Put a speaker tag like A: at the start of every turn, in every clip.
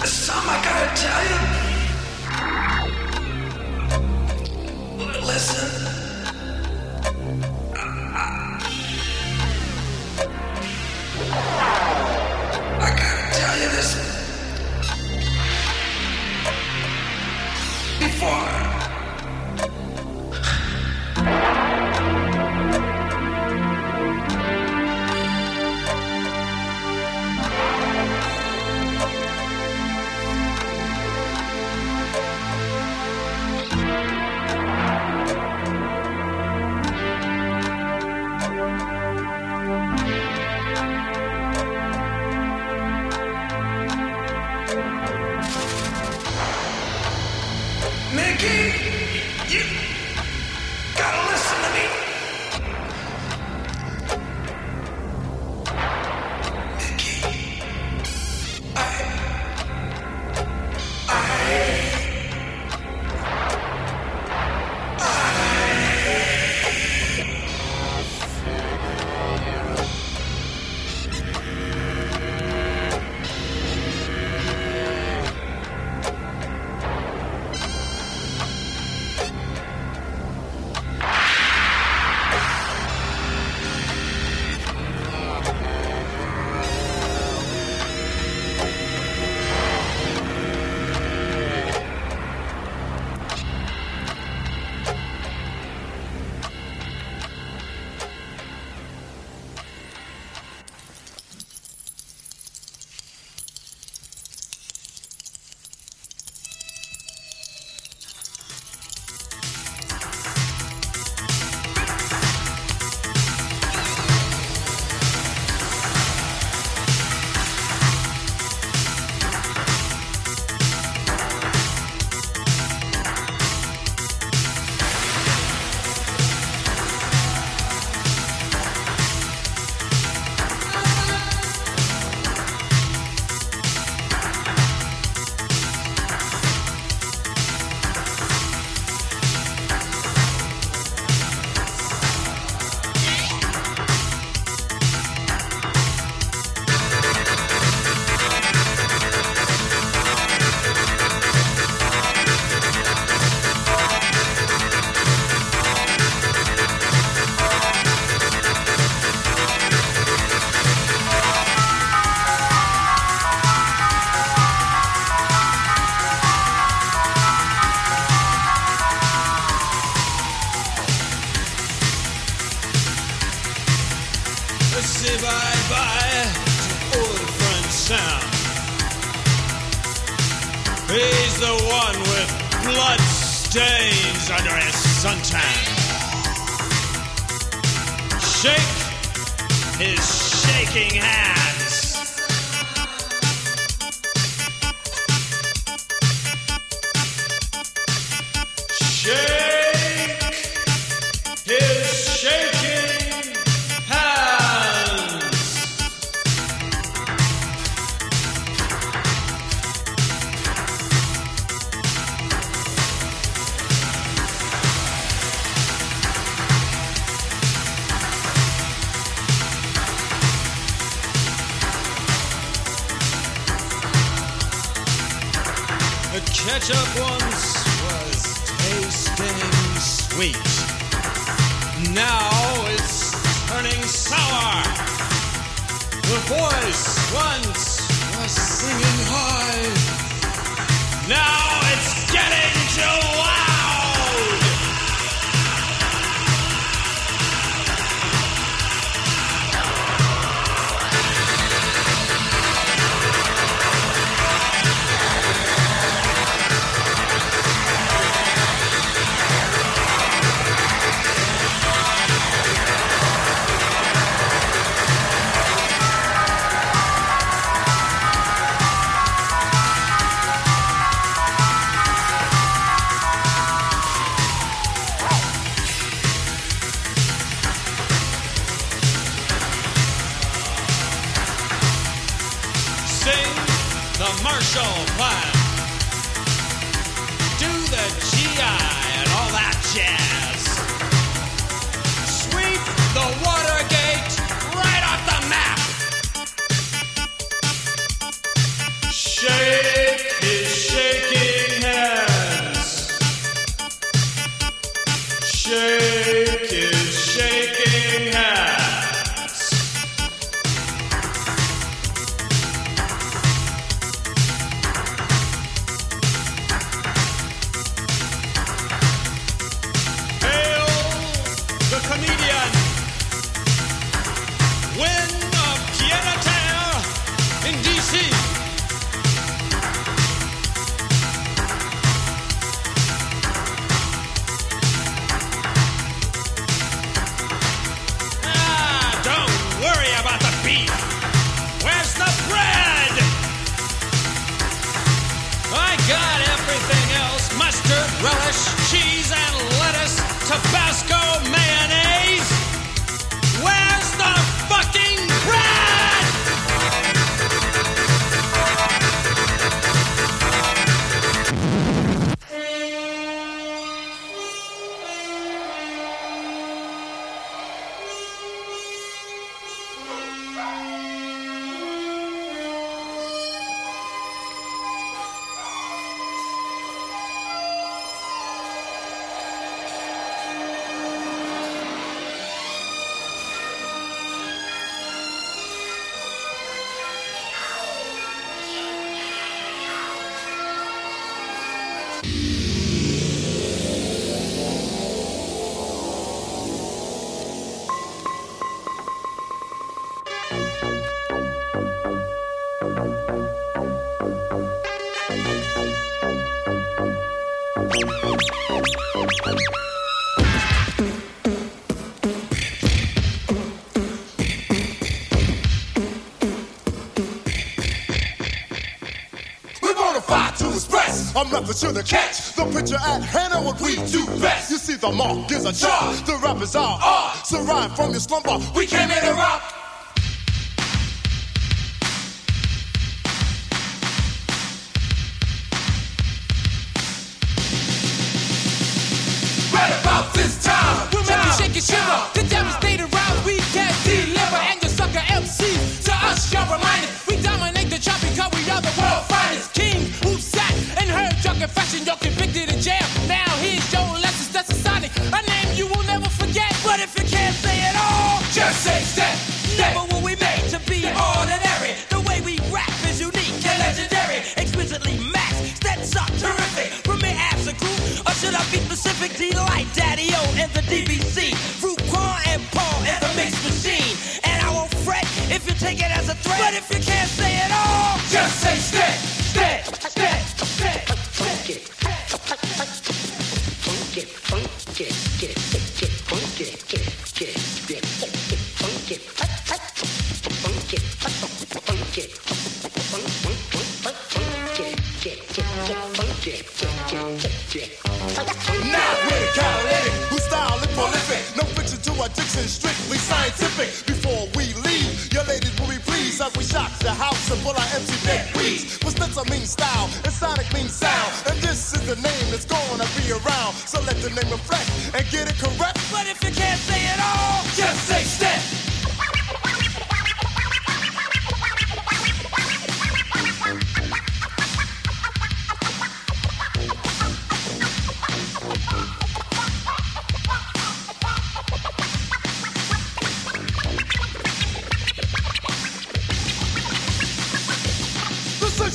A: there's
B: sound. He's the one with blood stains under his suntan. Shake his shaking hand. never should the
C: catch the picture at hand of what we do best. You see, the mark is a jar, the rappers are uh, odd. So rhyme from your slumber, we came
A: in to
C: rock.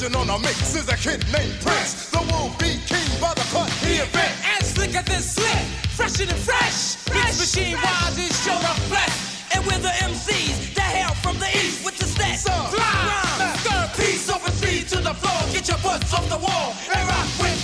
D: Decision on a mix is a kid named Prince. The will be king by the cut he invent.
C: And slicker than slick, fresher than fresh. Beats machine wise is show the flesh.
A: and we're the MCs that hail from the east with the stats.
C: So climb, third piece open feet to the floor. Get your butts off the wall and rock with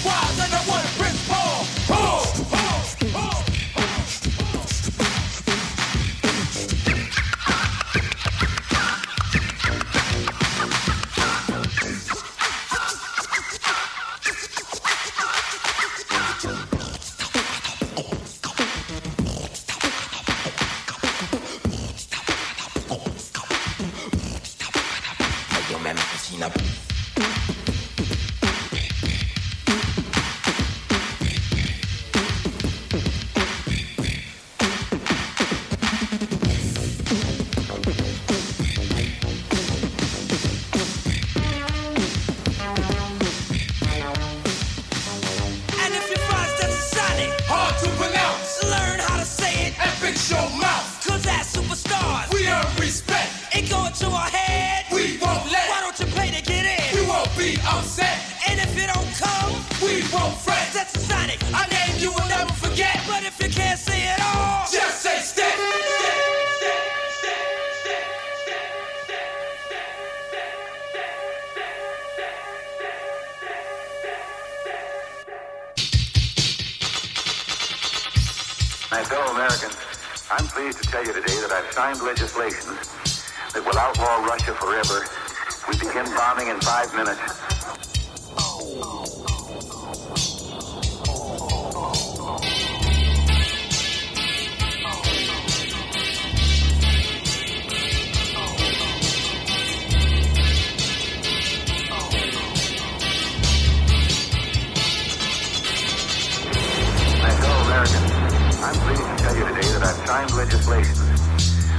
E: My fellow Americans, I'm pleased to tell you today that I've signed legislation that will outlaw Russia forever. We begin bombing in five minutes. Signed legislation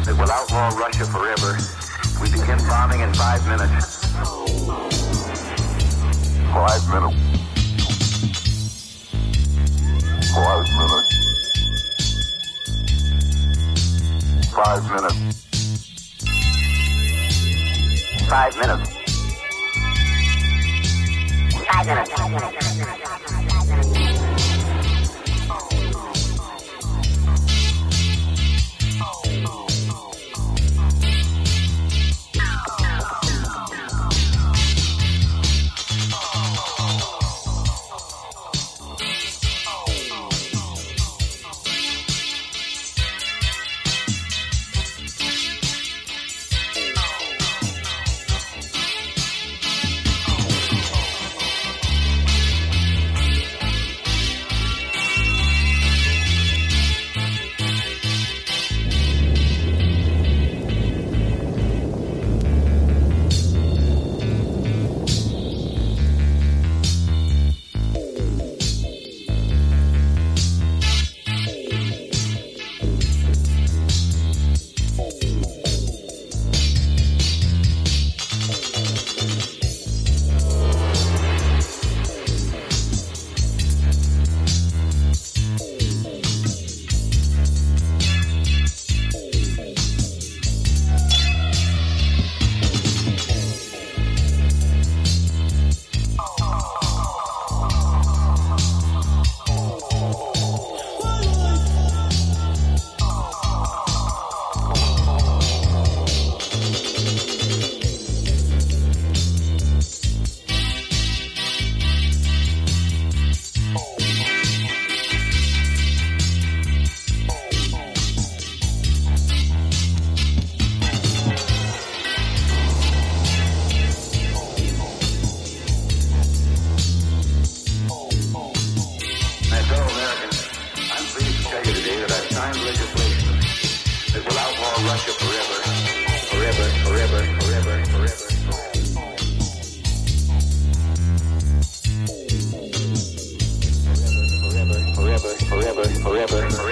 E: that will outlaw Russia forever. We begin bombing in five minutes. Five minutes. Five minutes. Five minutes. Five minutes. Five minutes. forever, forever, forever, forever,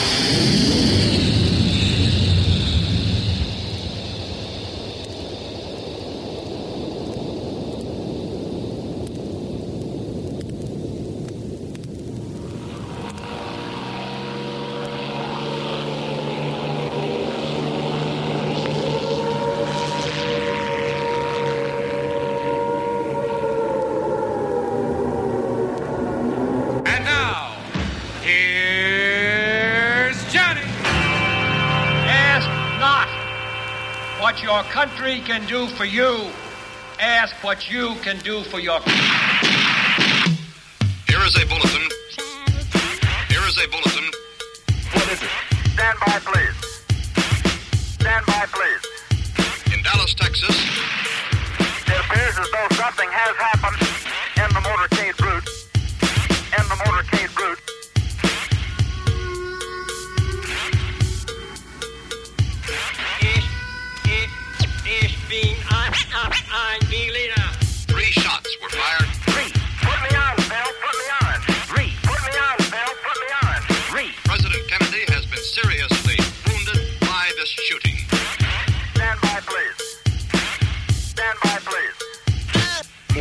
F: country can do for you. Ask what you can do for your
G: Here is a bulletin. Here is a bulletin. What is
E: it? Stand by, please. Stand by, please. In Dallas, Texas,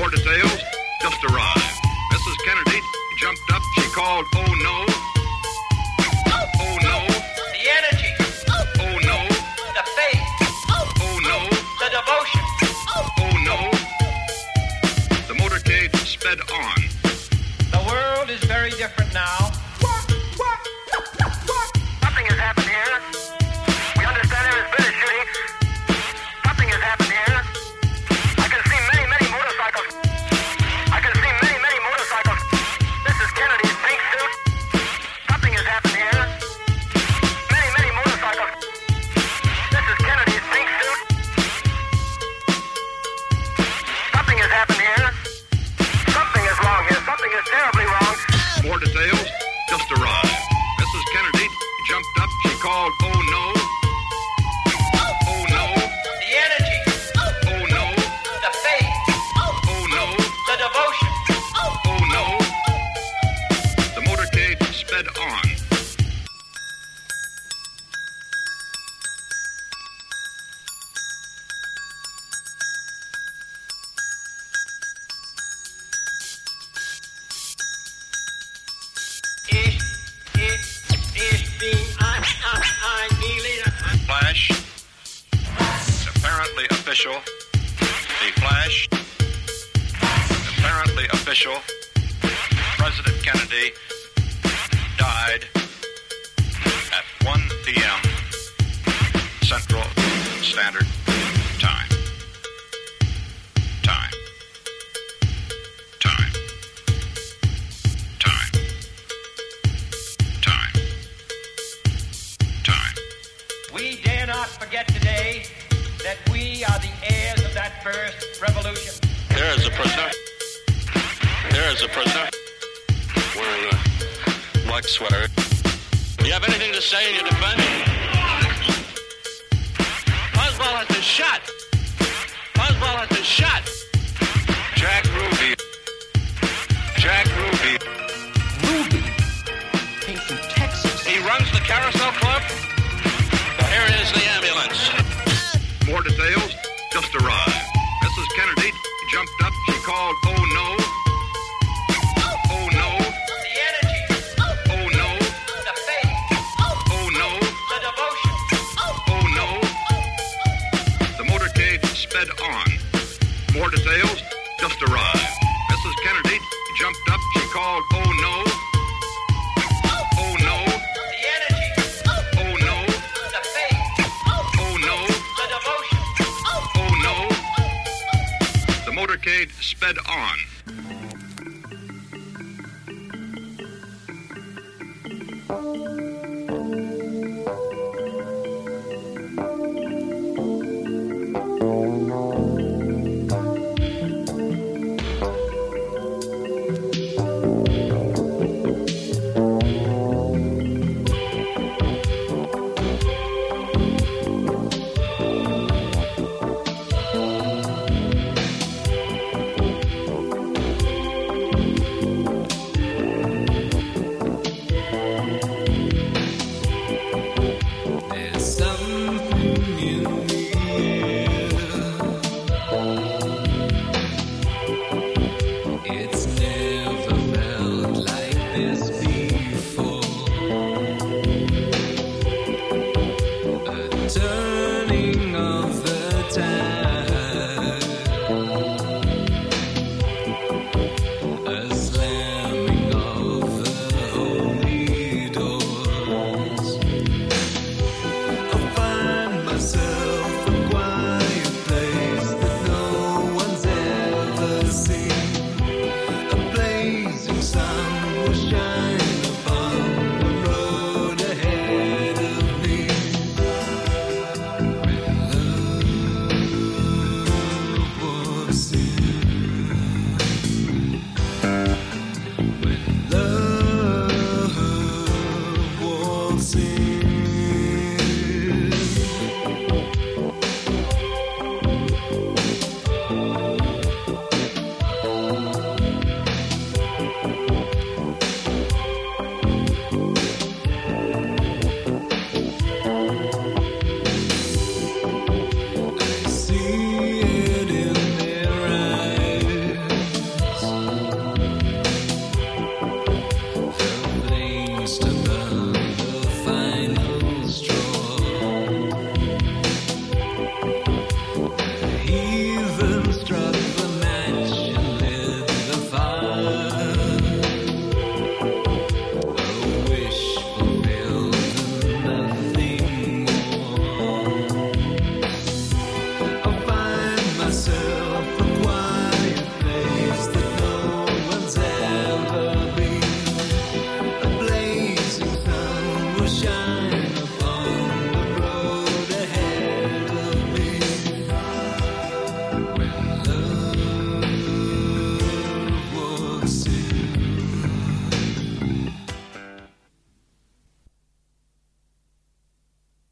G: More details just arrived. Mrs. Kennedy jumped up. She called, "Oh no!
F: The
G: flash. Apparently official. President Kennedy died at 1 p.m. Central Standard Time. Time. Time. Time. Time. Time.
F: We dare not forget today that we are the first revolution.
H: There is a prisoner. There is a prisoner wearing a black sweater. Do you have anything to say in your defense? Oswald has been shot. Oswald has been shot.
G: Jack Ruby. Jack Ruby.
I: Motorcade sped on.